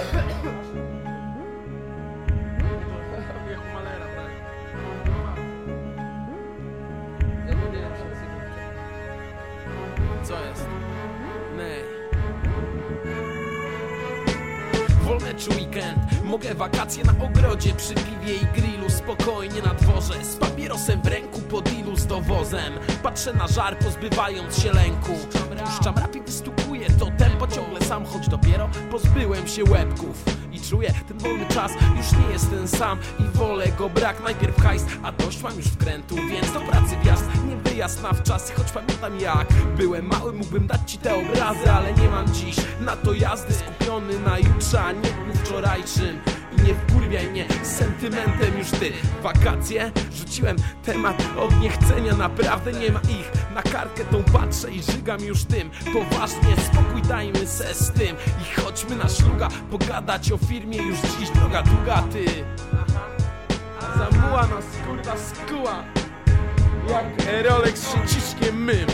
Jak u Wolny czy weekend, mogę wakacje na ogrodzie Przy piwie i grillu, spokojnie na dworze. Z papierosem w ręku, pod ilu z dowozem. Patrzę na żar, pozbywając się lęku. Puszczam rap i wystukuję to tempo Ciągle sam, choć dopiero pozbyłem się łebków. I czuję, ten wolny czas już nie jest ten sam. I wolę go brak, najpierw hajs A dość mam już wkrętu, więc do pracy wjazd Nie wyjazd na wczasy, choć pamiętam jak Byłem mały, mógłbym dać ci te obrazy Ale nie mam dziś na to jazdy. Skupiony na jutrze, dniu wczorajszym. I nie wkurwiaj mnie sentymentem już ty. Wakacje? Rzuciłem temat od niechcenia Naprawdę nie ma ich Na kartkę tą patrzę i żygam już tym. Poważnie, spokój dajmy se z tym. I chodźmy na szluga Pogadać o firmie. Już dziś droga długa ty. Zamuła nas kurwa skuła. Jak Rolex się ciszkiem mym